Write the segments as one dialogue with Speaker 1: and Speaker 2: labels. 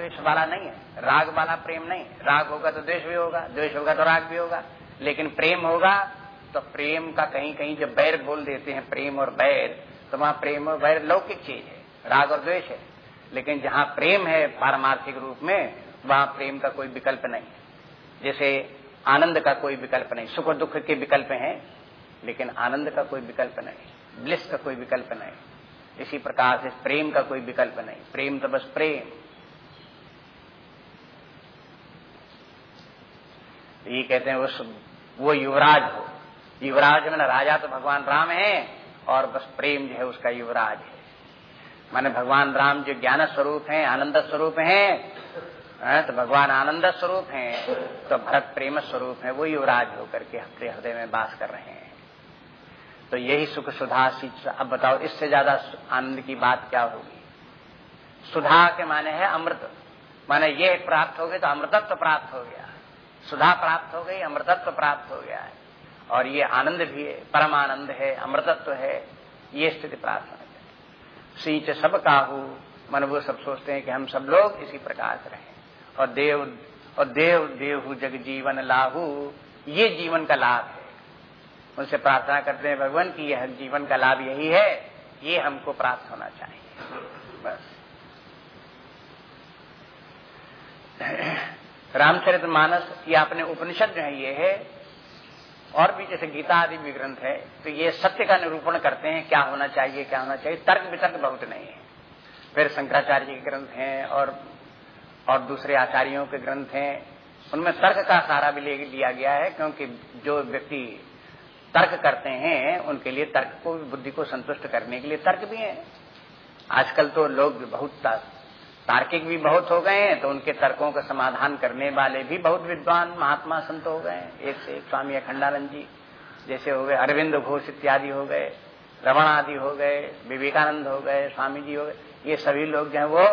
Speaker 1: द्वेष वाला नहीं है। राग वाला प्रेम नहीं राग होगा तो द्वेष भी होगा, द्वेष होगा तो राग भी होगा। लेकिन प्रेम होगा तो प्रेम का कहीं कहीं जब बैर बोल देते हैं, प्रेम और बैर तो वहाँ प्रेम और बैर लौकिक चीज़ है। राग और द्वेष है। लेकिन जहाँ प्रेम है पारमार्थिक रूप में, वहाँ प्रेम का कोई विकल्प नहीं जैसे आनंद का कोई विकल्प नहीं। सुख और दुख के विकल्प हैं, लेकिन आनंद का कोई विकल्प नहीं। ब्लिस का कोई विकल्प नहीं। इसी प्रकार से प्रेम का कोई विकल्प नहीं। प्रेम तो बस प्रेम। ये कहते हैं उस, वो युवराज हो। युवराज में राजा तो भगवान राम है और बस प्रेम जो है उसका युवराज है। माने भगवान राम जो ज्ञान स्वरूप है, आनंद स्वरूप है तो भगवान आनंद स्वरूप है तो भरत प्रेम स्वरूप है, वो युवराज होकर के अपने हृदय में बास कर रहे हैं। तो यही सुख सुधा अब बताओ, इससे ज़्यादा आनंद की बात क्या होगी? सुधा के माने है अमृत। माने ये प्राप्त हो गए तो अमृतत्व तो प्राप्त हो गया। सुधा प्राप्त हो गई, अमृतत्व प्राप्त हो गया है। और ये आनंद भी है परम आनंद है, अमृतत्व है, ये स्थिति प्राप्त होनी चाहिए सींच सब काहू, मन वो सब सोचते हैं कि हम सब लोग इसी प्रकार से रहें। और देव और देव देव जग जीवन लाहू, ये जीवन का लाभ है। उनसे प्रार्थना करते हैं भगवान की यह जीवन का लाभ यही है, ये हमको प्राप्त होना चाहिए। बस। रामचरित मानस, ये अपने उपनिषद जो है, ये है, और भी जैसे गीता आदि भी ग्रंथ है तो ये सत्य का निरूपण करते हैं, क्या होना चाहिए, क्या होना चाहिए, तर्क वितर्क बहुत नहीं है। फिर शंकराचार्य के ग्रंथ हैं, और और दूसरे आचार्यों के ग्रंथ हैं, उनमें तर्क का सहारा भी लिया गया है, क्योंकि जो व्यक्ति तर्क करते हैं, उनके लिए तर्क को, बुद्धि को संतुष्ट करने के लिए तर्क भी है। आजकल तो लोग बहुत तार्किक भी बहुत हो गए हैं तो उनके तर्कों का समाधान करने वाले भी बहुत विद्वान महात्मा संत हो गए एक से एक स्वामी अखंडानंद जी, जैसे हो गए अरविंद घोष इत्यादि हो गए, रमण आदि हो गए, विवेकानंद हो गए, स्वामी जी हो गए, ये सभी लोग जो है वो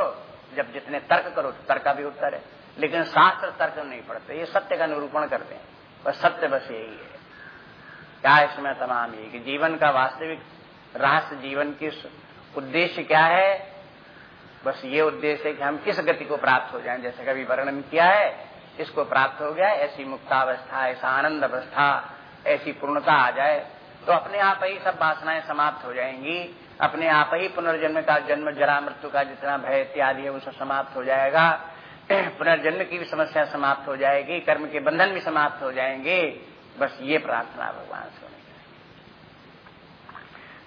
Speaker 1: जब जितने तर्क करो तो तर्क का भी उत्तर है, लेकिन शास्त्र तर्क नहीं पड़ते, ये सत्य का निरूपण करते हैं बस सत्य बस यही है। क्या इसमें तमाम ये कि जीवन का वास्तविक रहस्य, जीवन की उद्देश्य क्या है? बस ये उद्देश्य है कि हम किस गति को प्राप्त हो जाएँ, जैसे कभी वर्णन किया है इसको प्राप्त हो गया, ऐसी मुक्तावस्था, ऐसा आनंद अवस्था, ऐसी पूर्णता आ जाए तो अपने आप ही सब वासनाएँ समाप्त हो जाएँगी। अपने आप ही पुनर्जन्म का जन्म, जरा मृत्यु का जितना भय इत्यादि है, वो समाप्त हो जाएगा। पुनर्जन्म की भी समस्या समाप्त हो जाएगी, कर्म के बंधन भी समाप्त हो जाएँगे। बस ये प्रार्थना भगवान से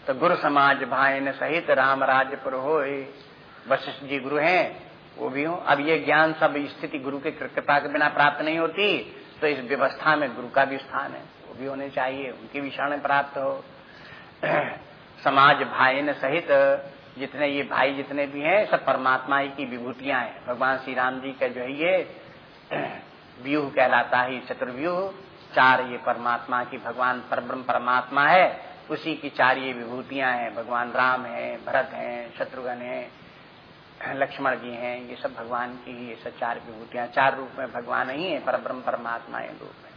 Speaker 1: तो गुरु समाज भाई सहित राम राज्य पुर वशिष्ठ जी गुरु हैं, वो भी हो। अब ये ज्ञान सब स्थिति गुरु के कृपा के बिना प्राप्त नहीं होती तो इस व्यवस्था में गुरु का भी स्थान है, वो भी होने चाहिए, उनकी भी शरण प्राप्त हो। समाज भाई न सहित, जितने ये भाई जितने भी हैं, सब परमात्मा की विभूतियाँ हैं। भगवान श्री राम जी का जो है ये व्यूह कहलाता है चतुर्व्यूह। चार ये परमात्मा की भगवान परब्रह्म परमात्मा है, उसी की चार ये विभूतियाँ हैं। भगवान राम है, भरत हैं, शत्रुघ्न है लक्ष्मण जी हैं, ये सब भगवान की ही सब चार विभूतियाँ, चार रूप में भगवान ही है पर ब्रह्म परमात्मा रूप में।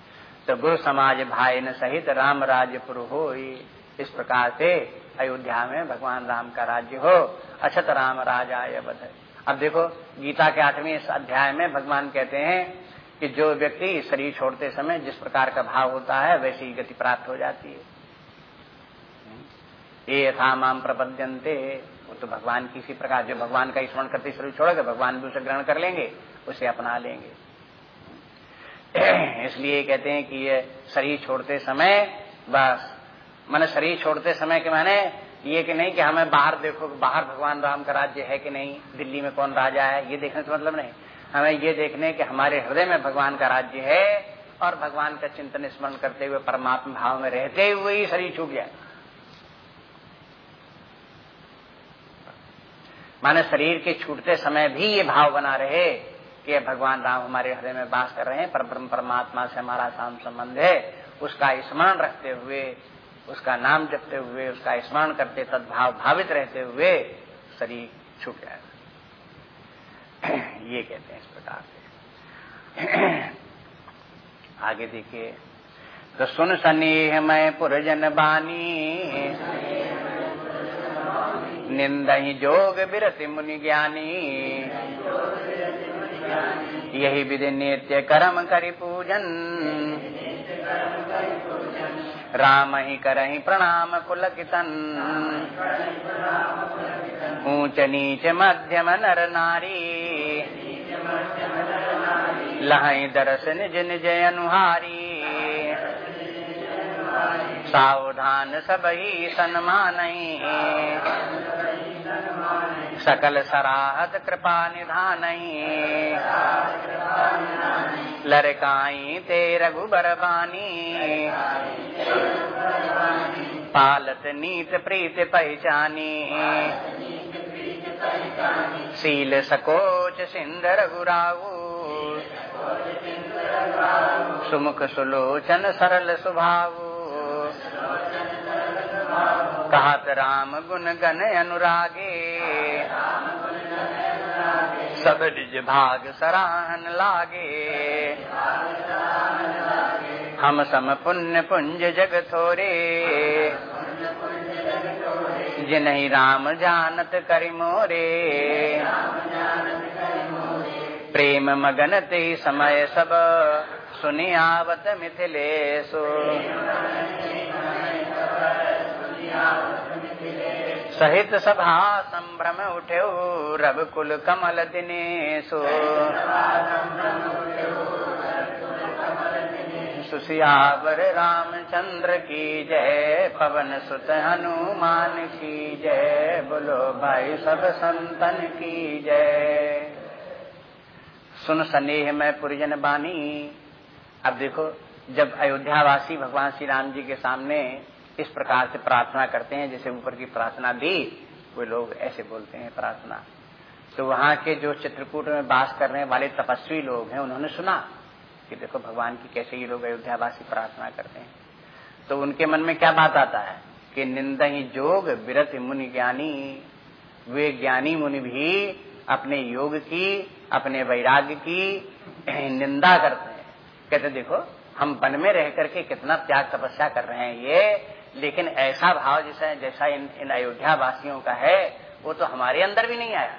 Speaker 1: तो गुरु समाज भाई न सहित राम राज्य पुर हो इस प्रकार से अयोध्या में भगवान राम का राज्य हो। अछत राम राजा बध अब देखो, गीता के आठवें अध्याय में भगवान कहते हैं कि जो व्यक्ति शरीर छोड़ते समय जिस प्रकार का भाव होता है, वैसी गति प्राप्त हो जाती है। ये यथा माम प्रपद्यंते वो तो भगवान किसी प्रकार जो भगवान का स्मरण करते शरीर छोड़ोगे भगवान भी उसे ग्रहण कर लेंगे, उसे अपना लेंगे। इसलिए कहते हैं कि ये शरीर छोड़ते समय, बस, मैंने शरीर छोड़ते समय के मैंने ये कि नहीं कि हमें बाहर देखो, बाहर भगवान राम का राज्य है कि नहीं, दिल्ली में कौन राजा है, ये देखने से मतलब नहीं। हमें ये देखने कि हमारे हृदय में भगवान का राज्य है और भगवान का चिंतन स्मरण करते हुए परमात्मा भाव में रहते हुए ही शरीर छूट जाए माने शरीर के छूटते समय भी ये भाव बना रहे कि भगवान राम हमारे हृदय में बास कर रहे हैं, पर ब्रह्म परमात्मा से हमारा शाम संबंध है। उसका स्मरण रखते हुए, उसका नाम जपते हुए, उसका स्मरण करते तदभाव भावित रहते हुए शरीर छूट जाएगा ये कहते हैं इस प्रकार से। आगे देखिए। तो सुन सनेह मैं पुरजन बानी। निंदही जोग बिरति मुनि ज्ञानी। यही विधि नित्य कर्म करि पूजन। राम ही करही प्रणाम कुल कितन ऊंच नीच मध्यम नर नारी। लहाई दरस निज निज अनुहारी। सावधान सब सन्मान सकल सराहत कृपा निधान लड़काई ते रघुबर बानी। पालत नीत प्रीत पहचानी। शील सकोच सिंदर गुराऊ सुमुख सुलोचन सरल स्वभाव कहत राम गुण गण अनुरागे। सब निज भाग सराहन लागे। हम सम पुण्य पुंज जग थोरे। जिन्ही राम जानत करि मोरे। प्रेम मगन ते समय सब सुनियावत मिथिलेशो। सहित सभा संभ्रम उठे रब कुल कमल दिनेशो। सुशियावर रामचंद्र की जय, पवन सुत हनुमान की जय, बोलो भाई सब संतन की जय। सुन स्नेह में पुरजन बानी। अब देखो, जब अयोध्यावासी भगवान श्री राम जी के सामने इस प्रकार से प्रार्थना करते हैं, जैसे ऊपर की प्रार्थना दी वे लोग ऐसे बोलते हैं, प्रार्थना। तो वहाँ के जो चित्रकूट में बास करने वाले तपस्वी लोग हैं, उन्होंने सुना कि देखो भगवान की कैसे ये लोग अयोध्यावासी प्रार्थना करते हैं। तो उनके मन में क्या बात आता है? कि निंदा ही जोग विरत मुनि ज्ञानी, वे ज्ञानी मुनि भी अपने योग की, अपने वैराग्य की निंदा करते हैं। कहते देखो, हम वन में रह करके कितना त्याग तपस्या कर रहे हैं ये लेकिन ऐसा भाव जैसा जैसा इन, इन अयोध्या वासियों का है वो तो हमारे अंदर भी नहीं आया।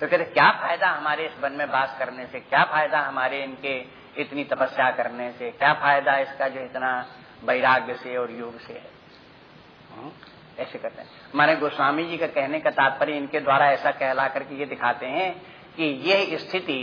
Speaker 1: तो कहते क्या फ़ायदा हमारे इस वन में बास करने से? क्या फ़ायदा हमारे इनके इतनी तपस्या करने से? क्या फ़ायदा इसका जो इतना वैराग्य से और योग से है? हम्म, ऐसे करते हैं। माने गोस्वामी जी का कहने का तात्पर्य इनके द्वारा ऐसा कहला करके ये दिखाते हैं कि यह स्थिति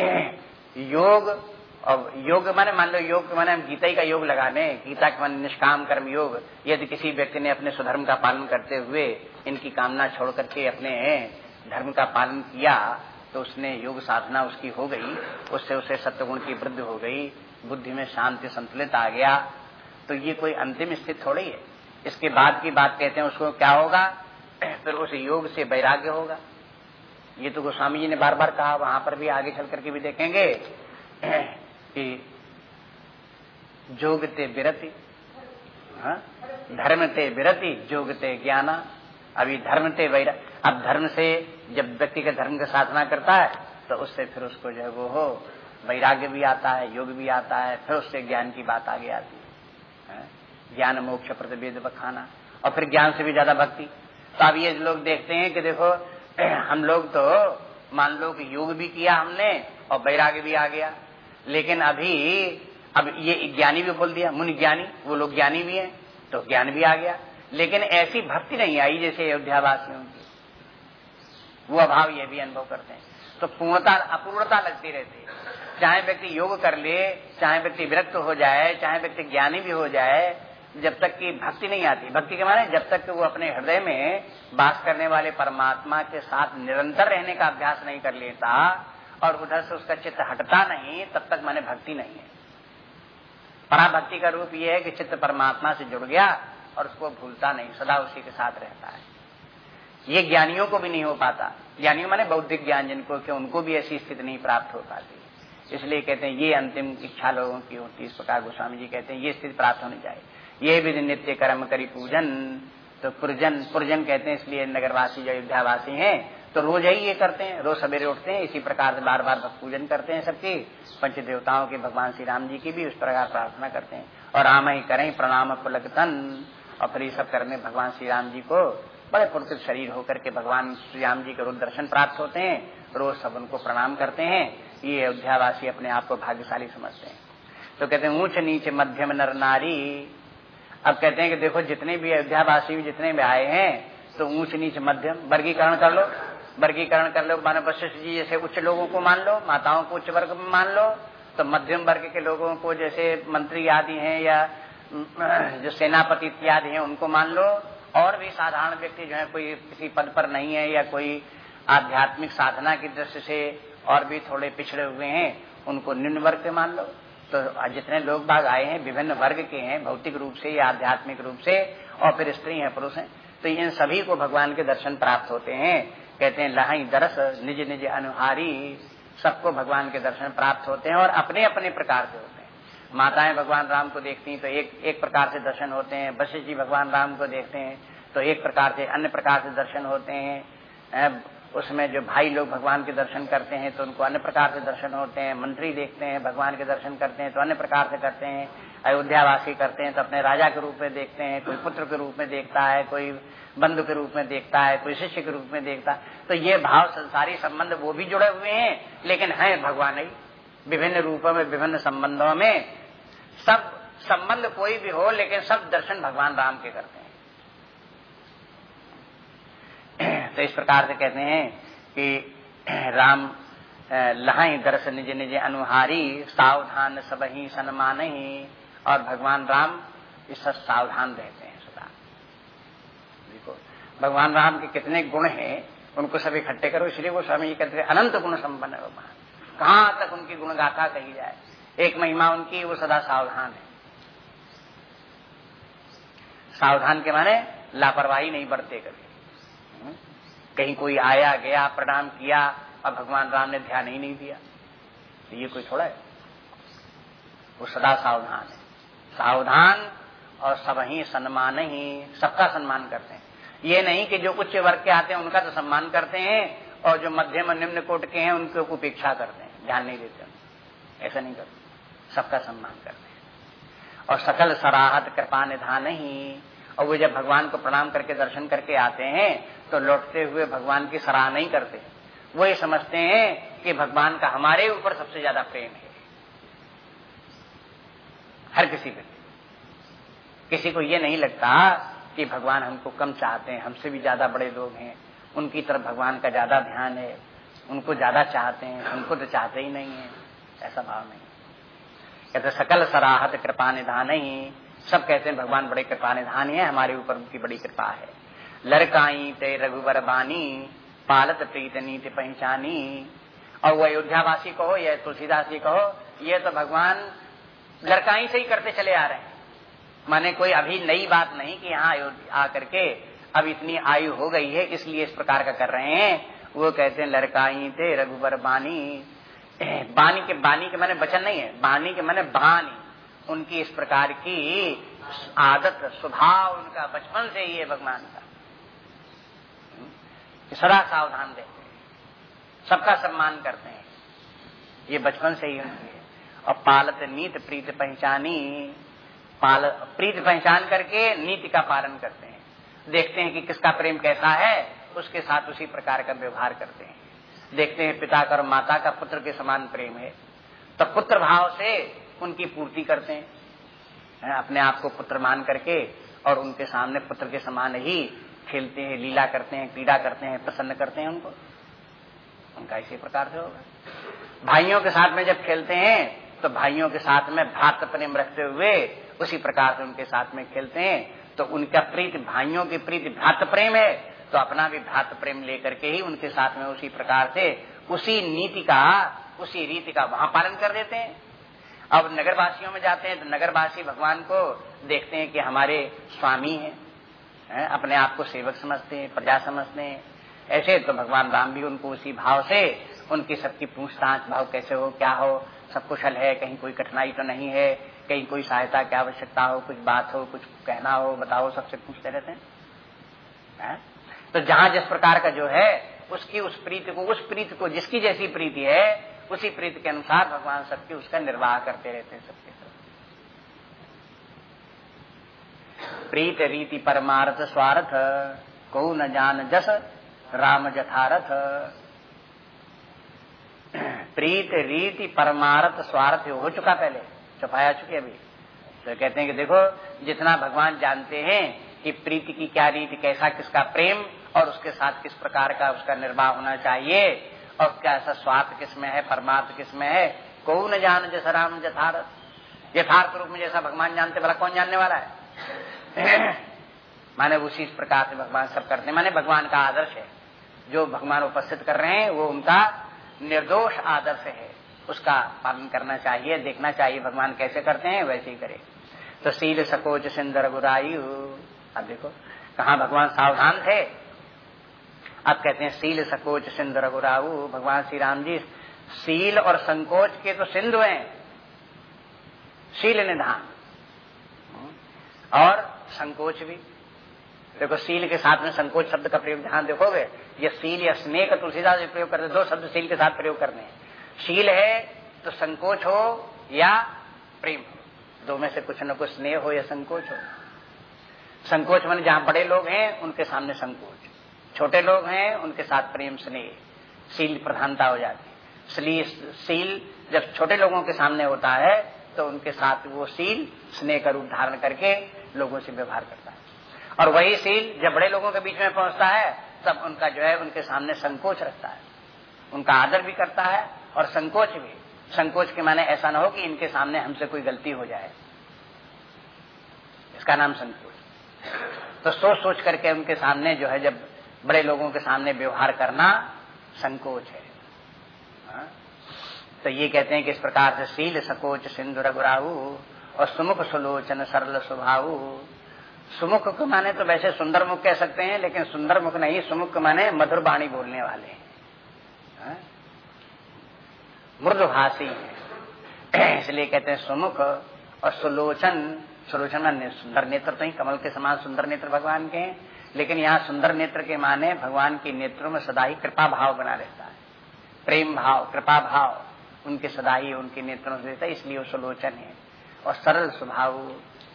Speaker 1: योग और योग, माने मान लो योग, माने हम गीता का योग लगा लगाने गीता के मान निष्काम कर्म योग, यदि किसी व्यक्ति ने अपने स्वधर्म का पालन करते हुए इनकी कामना छोड़ करके अपने धर्म का पालन किया तो उसने योग साधना उसकी हो गई, उससे उसे सत्वगुण की वृद्धि हो गई, बुद्धि में शांति संतुलित आ गया तो ये कोई अंतिम स्थिति थोड़ी है। इसके बाद की बात कहते हैं, उसको क्या होगा? फिर उस योग से वैराग्य होगा। ये तो गोस्वामी जी ने बार बार कहा, वहाँ पर भी आगे चल करके भी देखेंगे। कि जोगते विरति हाँ? धर्म ते विरति, जोगते ज्ञाना। अभी धर्म ते वैरा, अब धर्म से जब व्यक्ति के धर्म का साधना करता है तो उससे फिर उसको जो है वो हो, वैराग्य भी आता है, योग भी आता है, फिर उससे ज्ञान की बात आगे आती है। हाँ? ज्ञान, मोक्ष प्रतिवेद बखाना। और फिर ज्ञान से भी ज़्यादा भक्ति। तो अब ये लोग देखते हैं कि देखो, हम लोग तो मान लो कि योग भी किया हमने, और वैराग्य भी आ गया। लेकिन अभी, अब ये ज्ञानी भी बोल दिया, मुनि ज्ञानी, वो लोग ज्ञानी भी हैं तो ज्ञान भी आ गया। लेकिन ऐसी भक्ति नहीं आई जैसे अयोध्यावासियों की वो अभाव ये भी अनुभव करते हैं। तो पूर्णता, अपूर्णता लगती रहती है। चाहे व्यक्ति योग कर ले, चाहे व्यक्ति विरक्त हो जाए, चाहे व्यक्ति ज्ञानी भी हो जाए, जब तक की भक्ति नहीं आती। भक्ति के माने, जब तक वो अपने हृदय में बास करने वाले परमात्मा के साथ निरंतर रहने का अभ्यास नहीं कर लेता और उधर से उसका चित्त हटता नहीं, तब तक मैंने भक्ति नहीं है। पराभक्ति का रूप यह है कि चित्त परमात्मा से जुड़ गया और उसको भूलता नहीं, सदा उसी के साथ रहता है। ये ज्ञानियों को भी नहीं हो पाता। ज्ञानियों माने बौद्धिक ज्ञान जिनको कि उनको भी ऐसी स्थिति नहीं प्राप्त हो पाती। इसलिए कहते हैं, ये अंतिम इच्छा लोगों की होती इस प्रकार गोस्वामी जी कहते हैं, ये स्थिति प्राप्त होनी चाहिए। ये भी नित्य कर्म करी पूजन तो पुरजन पुरजन कहते हैं, इसलिए नगरवासी जो अयोध्यावासी हैं तो रोज ही ये करते हैं, रोज सवेरे उठते हैं, इसी प्रकार से बार बार पूजन करते हैं सबकी। पंच देवताओं के, भगवान श्री राम जी की भी उस प्रकार प्रार्थना करते हैं। और राम ही करें प्रणाम पुलकतन। और फिर ये सब करने भगवान श्री राम जी को बड़े फुर्तित शरीर होकर के भगवान श्री राम जी के रोज दर्शन प्राप्त होते हैं। रोज सब उनको प्रणाम करते हैं। ये अयोध्यावासी अपने आप को भाग्यशाली समझते हैं। तो कहते हैं, ऊंच नीच मध्यम नर नारी। अब कहते हैं कि देखो, जितने भी अयोध्यावासी जितने भी आए हैं तो ऊंच नीच मध्यम वर्गीकरण कर लो। वर्गीकरण कर लो, मानो वशिष्ठ जी, जैसे उच्च लोगों को मान लो, माताओं को उच्च वर्ग मान लो तो मध्यम वर्ग के लोगों को जैसे मंत्री आदि हैं या जो सेनापति इत्यादि हैं, उनको मान लो। और भी साधारण व्यक्ति जो है, कोई किसी पद पर नहीं है या कोई आध्यात्मिक साधना की दृष्टि से और भी थोड़े पिछड़े हुए हैं, उनको निम्न वर्ग के मान लो। तो जितने लोग बाग आए हैं, विभिन्न वर्ग के हैं, भौतिक रूप से या आध्यात्मिक रूप से, और फिर स्त्री हैं, पुरुष हैं तो इन सभी को भगवान के दर्शन प्राप्त होते हैं। कहते हैं, लहाई दरस, निज निज अनुहारी सबको भगवान के दर्शन प्राप्त होते हैं और अपने अपने प्रकार से होते हैं। माताएँ भगवान राम को देखती हैं तो एक एक प्रकार से दर्शन होते हैं, वशिष्ठ जी भगवान राम को देखते हैं तो एक प्रकार से, अन्य प्रकार से दर्शन होते हैं। उसमें जो भाई लोग भगवान के दर्शन करते हैं तो उनको अन्य प्रकार से दर्शन होते हैं, मंत्री देखते हैं, भगवान के दर्शन करते हैं तो अन्य प्रकार से करते हैं, अयोध्यावासी करते हैं तो अपने राजा के रूप में देखते हैं, कोई पुत्र के रूप में देखता है, कोई बंधु के रूप में देखता है, कोई शिष्य के रूप में देखता है। तो ये भाव संसारी संबंध वो भी जुड़े हुए हैं, लेकिन है भगवान ही, विभिन्न रूपों में, विभिन्न संबंधों में। सब संबंध कोई भी हो, लेकिन सब दर्शन भगवान राम के करते हैं। तो इस प्रकार से कहते हैं कि, राम लहाई दर्शन निज निज अनुहारी, सावधान सब ही सन्मान ही और भगवान राम इस सब सावधान रहते हैं सदा। देखो, भगवान राम के कितने गुण हैं, उनको सब इकट्ठे करो, इसलिए वो स्वामी जी कहते हैं अनंत गुण संपन्न है भगवान। कहाँ तक उनकी गुण गाथा कही जाए? एक महिमा उनकी, वो सदा सावधान है। सावधान के माने लापरवाही नहीं बरते कभी? कहीं कोई आया, गया, प्रणाम किया और भगवान राम ने ध्यान ही नहीं दिया। तो ये कोई थोड़ा है? वो सदा सावधान है। सावधान और सब ही सम्मान ही, सबका सम्मान करते हैं। ये नहीं कि जो उच्च वर्ग के आते हैं, उनका तो सम्मान करते हैं और जो मध्यम और निम्न कोट के हैं, उनको उपेक्षा करते हैं। ध्यान नहीं देते ऐसा नहीं करते। सबका सम्मान करते हैं। और सकल सराहत, कृपा, निधान ही और वो जब भगवान को प्रणाम करके, दर्शन करके आते हैं तो लौटते हुए भगवान की सराह नहीं करते। वो ये समझते हैं कि भगवान का हमारे ऊपर सबसे ज़्यादा प्रेम है। हर किसी पे। किसी को ये नहीं लगता कि भगवान हमको कम चाहते हैं, हमसे भी ज़्यादा बड़े लोग हैं, उनकी तरफ़ भगवान का ज़्यादा ध्यान है, उनको ज़्यादा चाहते हैं, हमको तो चाहते ही नहीं है, ऐसा भाव नहीं कहते सकल सराहत कृपा निधान ही सब कहते हैं, भगवान बड़े कृपा निधान है, हमारे ऊपर उनकी बड़ी कृपा है। लड़काई ते रघुवर बानी, पालत प्रीत नीति पहचानी। और वो अयोध्यावासी कहो, या तुलसीदास जी कहो, ये तो भगवान लड़काई से ही करते चले आ रहे हैं। माने कोई अभी नई बात नहीं कि यहाँ आकर के अब इतनी आयु हो गई है, इसलिए इस प्रकार का कर रहे हैं। वो कहते हैं, लड़काई थे रघुबर बानी। बानी के बानी के मैंने वचन नहीं है, बानी के मैंने बानी। उनकी इस प्रकार की आदत, स्वभाव उनका बचपन से ही है भगवान का। सदा सावधान रहते हैं। सबका सम्मान करते हैं। ये बचपन से ही उनकी है। और पालत नीत प्रीत पहचानी, पाल, प्रीत पहचान करके नीति का पालन करते हैं। देखते हैं कि किसका प्रेम कैसा है, उसके साथ उसी प्रकार का व्यवहार करते हैं। देखते हैं पिता का और माता का पुत्र के समान प्रेम है। तो पुत्र भाव से उनकी पूर्ति करते हैं अपने आप को पुत्र मान करके और उनके सामने पुत्र के समान ही खेलते हैं, लीला करते हैं पीड़ा करते हैं, प्रसन्न करते हैं उनको। उनका इसी प्रकार से होगा। भाइयों के साथ में जब खेलते हैं तो भाइयों के साथ में भ्रात प्रेम रखते हुए उसी प्रकार से उनके साथ में खेलते हैं तो उनका प्रीत, भाइयों की प्रीत भ्रात प्रेम है तो अपना भी भ्रात प्रेम लेकर के ही उनके साथ में उसी प्रकार से उसी नीति का, उसी रीति का वहाँ पालन कर देते हैं। अब नगरवासियों में जाते हैं तो नगरवासी भगवान को देखते हैं कि हमारे स्वामी हैं, है? अपने आप को सेवक समझते हैं, प्रजा समझते हैं ऐसे तो भगवान राम भी उनको उसी भाव से उनकी सबकी पूछताछ, भाव कैसे हो, क्या हो, सब कुशल है, कहीं कोई कठिनाई तो नहीं है, कहीं कोई सहायता की आवश्यकता हो, कुछ बात हो, कुछ कहना हो, बताओ, सबसे पूछते रहते हैं है? तो जहाँ जिस प्रकार का जो है, उसकी उस प्रीति को, उस प्रीति को जिसकी जैसी प्रीति है उसी प्रीति के अनुसार भगवान सबकी उसका निर्वाह करते रहते हैं सबके सब प्रीत रीति परमार्थ स्वार्थ, को न जान जस, राम जथारथ। प्रीत रीति परमारथ स्वार्थ हो चुका पहले, छुपाया चुके अभी। तो कहते हैं कि देखो, जितना भगवान जानते हैं कि प्रीति की क्या रीति, कैसा किसका प्रेम और उसके साथ किस प्रकार का उसका निर्वाह होना चाहिए और कैसा स्वार्थ किसमें है, परमार्थ किसमें है? को न जान जैसा राम यथार्थ यथार्थ रूप में जैसा भगवान जानते, भला कौन जानने वाला है? माने उसी प्रकार से भगवान सब करते हैं। माने भगवान का आदर्श है। जो भगवान उपस्थित कर रहे हैं, वो उनका निर्दोष आदर्श है। उसका पालन करना चाहिए, देखना चाहिए, भगवान कैसे करते हैं, वैसे ही करे। तो सील सकोच सिंदर गुरायु। अब देखो, कहा भगवान सावधान थे? अब कहते हैं सील सकोच सिंधु रघुराऊ भगवान श्री राम जी, सील और संकोच के तो सिंधु हैं। शील निधान। और संकोच भी। देखो, सील के साथ में संकोच शब्द का प्रयोग ध्यान देखोगे, ये सील या स्नेह का तुलसीदास प्रयोग करते दो शब्द सील के साथ प्रयोग करने हैं। शील है तो संकोच हो या प्रेम हो। दो में से कुछ न कुछ स्नेह हो या संकोच हो। संकोच मान जहाँ बड़े लोग हैं, उनके सामने संकोच। छोटे लोग हैं, उनके साथ प्रेम स्नेह, सील प्रधानता हो जाती है। सील जब छोटे लोगों के सामने होता है तो उनके साथ वो सील स्नेह का रूप धारण करके लोगों से व्यवहार करता है। और वही सील जब बड़े लोगों के बीच में पहुँचता है, तब उनका जो है, उनके सामने संकोच रखता है। उनका आदर भी करता है और संकोच भी। संकोच के माने ऐसा ना हो कि इनके सामने हमसे कोई गलती हो जाए। इसका नाम संकोच। तो सोच सोच करके उनके सामने जो है, जब बड़े लोगों के सामने व्यवहार करना संकोच है। हा? तो ये कहते हैं कि इस प्रकार से शील, संकोच, सिंधु रघुराहु और सुमुख, सुलोचन, सरल स्वभाव सुमुख को माने तो वैसे सुंदर मुख कह सकते हैं, लेकिन सुंदर मुख नहीं, सुमुख माने मधुर बाणी बोलने वाले। मृदुभाषी है। इसलिए कहते हैं सुमुख और सुलोचन। सुलोचन सुंदर नेत्र तो ही कमल के समान सुंदर नेत्र भगवान के हैं। लेकिन यहाँ सुंदर नेत्र के माने भगवान के नेत्रों में सदा ही कृपा भाव बना रहता है। प्रेम भाव, कृपा भाव उनके सदा ही उनके नेत्रों से रहता है, इसलिए वो सुलोचन है। और सरल स्वभाव,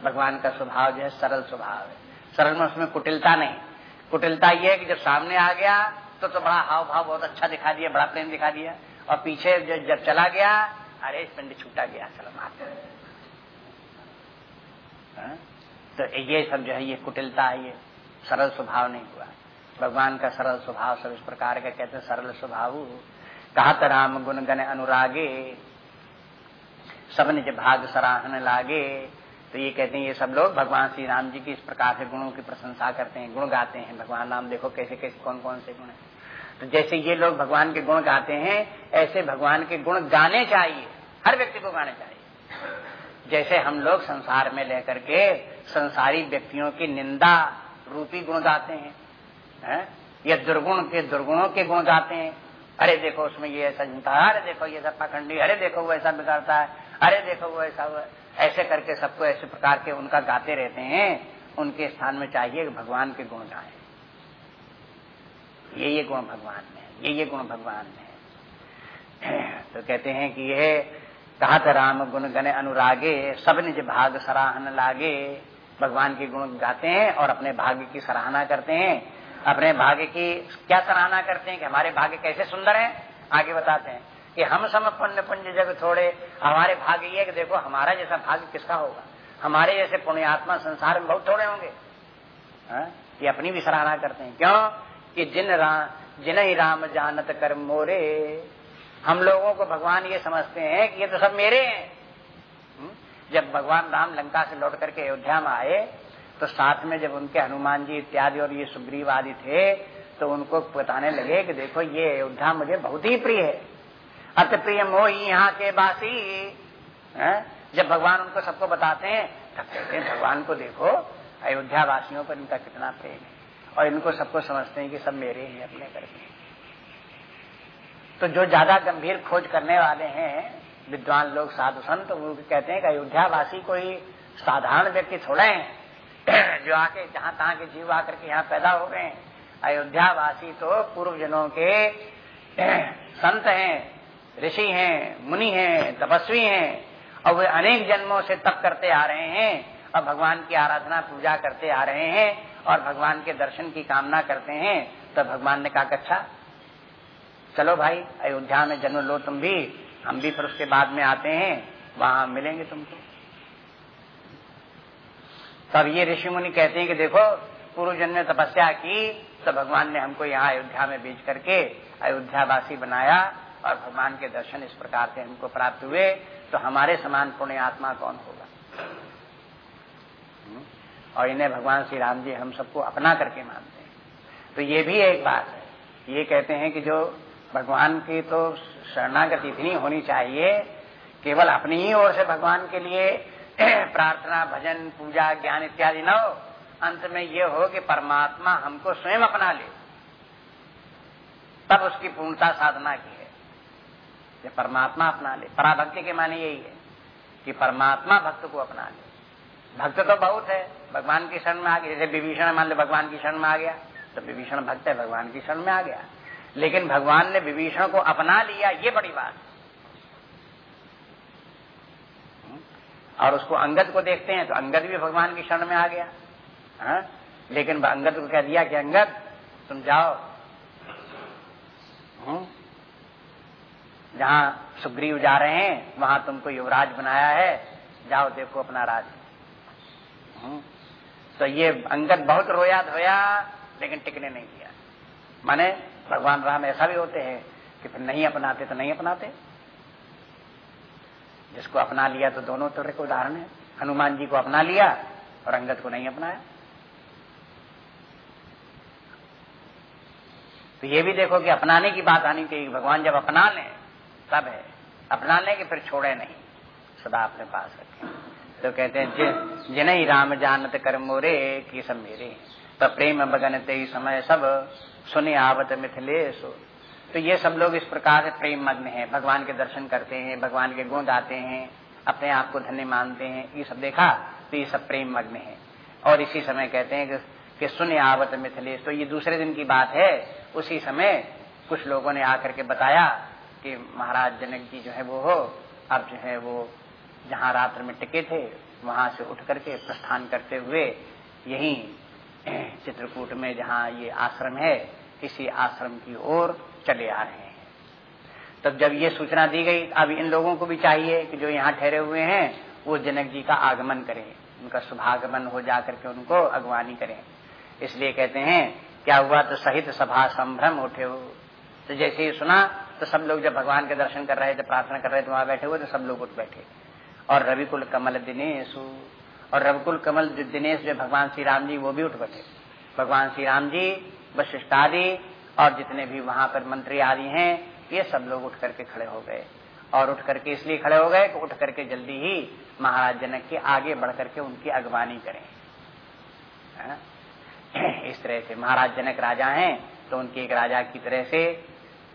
Speaker 1: भगवान का स्वभाव जो है, सरल स्वभाव है। सरल में उसमें कुटिलता नहीं। कुटिलता ये है कि जब सामने आ गया तो तो बड़ा हाव भाव बहुत अच्छा दिखा दिया, बड़ा प्रेम दिखा दिया। और पीछे जब जब चला गया, अरे पिंड छूटा गया, चलो मारते हाँ? तो ये सब जो है, ये कुटिलता है, ये सरल स्वभाव नहीं हुआ। भगवान का सरल स्वभाव सब इस प्रकार का कहते हैं, सरल स्वभाव। कहा राम गुण गण अनुरागे, सब निज भाग सराहन लागे। तो ये कहते हैं, ये सब लोग भगवान श्री राम जी की इस प्रकार से गुणों की प्रशंसा करते हैं, गुण गाते हैं। भगवान नाम देखो कैसे कैसे कौन कौन से गुण है। तो जैसे ये लोग भगवान के गुण गाते हैं, ऐसे भगवान के गुण गाने चाहिए। हर व्यक्ति को गाने चाहिए। जैसे हम लोग संसार में लेकर के संसारी व्यक्तियों की निंदा रूपी गुण गाते हैं, है? या दुर्गुण के दुर्गुणों के गुण गाते हैं। अरे देखो उसमें ये ऐसा झूठा अरे देखो ये सब पाखंडी अरे देखो वो ऐसा बिगाड़ता है, अरे देखो वो ऐसा ऐसे करके सबको ऐसे प्रकार के उनका गाते रहते हैं, उनके स्थान में चाहिए भगवान के गुण गाए। ये ये गुण भगवान में ये ये गुण भगवान में तो कहते हैं कि यह कहा राम गुण गण अनुरागे, सब निज भाग सराहन लागे। भगवान के गुण गाते हैं और अपने भाग्य की सराहना करते हैं। अपने भाग्य की क्या सराहना करते हैं कि हमारे भाग्य कैसे सुंदर हैं? आगे बताते हैं कि हम सम पुण्य पुण्य जग थोड़े। हमारे भाग्य ये कि देखो, हमारा जैसा भाग्य किसका होगा? हमारे जैसे पुण्यात्मा संसार में बहुत थोड़े होंगे। हा? ये अपनी भी सराहना करते हैं। क्यों? कि जिन राम जिन ही राम जानत कर मोरे। हम लोगों को भगवान ये समझते हैं कि ये तो सब मेरे हैं। जब भगवान राम लंका से लौट करके अयोध्या में आए तो साथ में जब उनके हनुमान जी इत्यादि और ये सुग्रीव आदि थे तो उनको बताने लगे कि देखो, ये अयोध्या मुझे बहुत ही प्रिय है। अत प्रिय मोह यहाँ के बासी है? जब भगवान उनको सबको बताते हैं, तब कहते हैं, भगवान को देखो, अयोध्या वासियों पर इनका कितना प्रेम है। और इनको सबको समझते हैं कि सब मेरे ही अपने करके तो जो ज़्यादा गंभीर खोज करने वाले हैं विद्वान लोग, साधु संत, वो कहते हैं कि अयोध्या वासी कोई साधारण व्यक्ति थोड़े हैं। जो आके जहाँ तहां के जीव आकर के यहाँ पैदा हो गए हैं। अयोध्या वासी तो पूर्व जनों के, संत हैं, ऋषि हैं, मुनि हैं, तपस्वी हैं। और वे अनेक जन्मों से तप करते आ रहे हैं और भगवान की आराधना, पूजा करते आ रहे हैं और भगवान के दर्शन की कामना करते हैं। तो भगवान ने कहा अच्छा चलो भाई, अयोध्या में जन्म लो तुम भी। हम भी फिर उसके बाद में आते हैं, वहाँ मिलेंगे तुमको। तब ये ऋषि मुनि कहते हैं कि देखो पूर्व ने तपस्या की तो भगवान ने हमको यहाँ अयोध्या में बेच करके अयोध्यावासी बनाया और भगवान के दर्शन इस प्रकार से हमको प्राप्त हुए तो हमारे समान पुण्य आत्मा कौन होगा? हम्म? और इन्हें भगवान श्री राम जी हम सबको अपना करके मानते हैं। तो ये भी एक बात है। ये कहते हैं कि जो भगवान की तो शरणागति इतनी होनी चाहिए, केवल अपनी ही ओर से भगवान के लिए प्रार्थना, भजन, पूजा, ज्ञान इत्यादि न हो, अंत में ये हो कि परमात्मा हमको स्वयं अपना ले। तब उसकी पूर्णता साधना की है। ये परमात्मा अपना ले। पराभक्ति के माने यही है कि परमात्मा भक्त को अपना ले। भक्त तो बहुत है। भगवान की शरण में आ गया। जैसे विभीषण, मान लो भगवान की शरण में आ गया तो विभीषण भक्त है, भगवान की शरण में आ गया। लेकिन भगवान ने विभीषण को अपना लिया, ये बड़ी बात। और उसको अंगद को देखते हैं तो अंगद भी भगवान की शरण में आ गया। हा? लेकिन अंगद को कह दिया कि अंगद, तुम जाओ। हम्म? जहाँ सुग्रीव जा रहे हैं, वहाँ तुमको युवराज बनाया है। जाओ देखो अपना राज। हम्म? तो ये अंगद बहुत रोया धोया, लेकिन टिकने नहीं दिया। माने भगवान राम ऐसा भी होते हैं कि फिर नहीं अपनाते तो नहीं अपनाते। जिसको अपना लिया तो दोनों तरह के उदाहरण है। हनुमान जी को अपना लिया और अंगद को नहीं अपनाया। तो ये भी देखो कि अपनाने की बात आनी चाहिए भगवान जब अपना लें, तब है। अपना लें कि फिर छोड़े नहीं। सदा अपने पास रखें। तो कहते हैं जिन ही राम जानत कर मोरे की सब मेरे। तो प्रेम बगन ते समय सब सुने आवत मिथिलेश। तो ये सब लोग इस प्रकार से प्रेम मग्न है भगवान के दर्शन करते हैं भगवान के गुण गाते हैं अपने आप को धन्य मानते हैं ये सब देखा तो ये सब प्रेम मग्न है। और इसी समय कहते हैं कि, कि सुने आवत मिथिलेश तो ये दूसरे दिन की बात है उसी समय कुछ लोगों ने आकर के बताया कि महाराज जनक जी जो है वो हो अब जो है वो जहाँ रात्र में टिके थे वहाँ से उठ करके प्रस्थान करते हुए यही चित्रकूट में जहाँ ये आश्रम है, इसी आश्रम की ओर चले आ रहे हैं। तब जब ये सूचना दी गई, अब इन लोगों को भी चाहिए कि जो यहाँ ठहरे हुए हैं, वो जनक जी का आगमन करें। उनका शुभागमन हो जा करके उनको अगवानी करें। इसलिए कहते हैं, क्या हुआ तो सहित सभा संभ्रम उठे हो? तो जैसे ही सुना तो सब लोग जब भगवान के दर्शन कर रहे थे, प्रार्थना कर रहे थे, वहाँ बैठे हुए तो सब लोग उठ बैठे। और रविकुल कमल दिनेश और रविकुल कमल दिनेश जो भगवान श्री राम जी, वो भी उठ बैठे। भगवान श्री राम जी वशिष्ठ आदि और जितने भी वहाँ पर मंत्री आदि हैं, ये सब लोग उठ करके खड़े हो गए। और उठ करके इसलिए खड़े हो गए कि उठ करके जल्दी ही महाराज जनक के आगे बढ़ करके उनकी अगवानी करें। हाँ? इस तरह से महाराज जनक राजा हैं तो उनके एक राजा की तरह से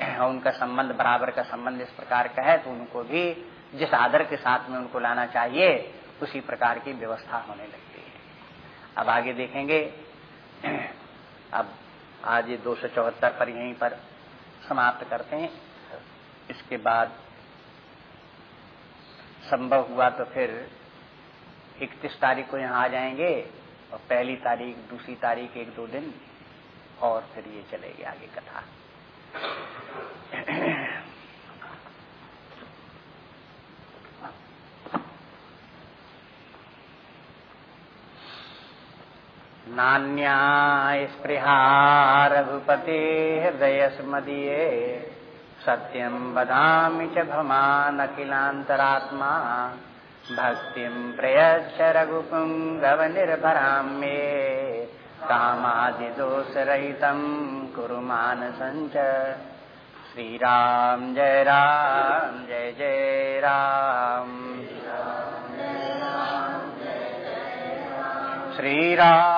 Speaker 1: उनका संबंध, बराबर का संबंध इस प्रकार का है तो उनको भी जिस आदर के साथ में उनको लाना चाहिए उसी प्रकार की व्यवस्था होने लगती है। अब आगे देखेंगे। अब आज ये दो सौ चौहत्तर पर यहीं पर समाप्त करते हैं। इसके बाद संभव हुआ तो फिर इकतीस तारीख को यहाँ आ जाएँगे और पहली तारीख, दूसरी तारीख एक दो दिन और फिर ये चलेगी आगे कथा। नान्या स्पृहा रघुपते हृदयस्मदीये सत्यं वदामि च भमानखिलान्तरात्मा। भक्तिं प्रयच्छ रघुपुङ्गवनिर्भरां मे कामादिदोषरहितं कुरु मानसञ्च श्रीराम जय राम, जय जय राम। श्री राम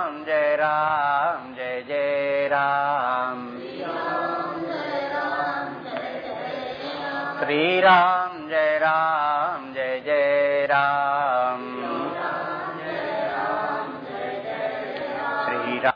Speaker 1: श्री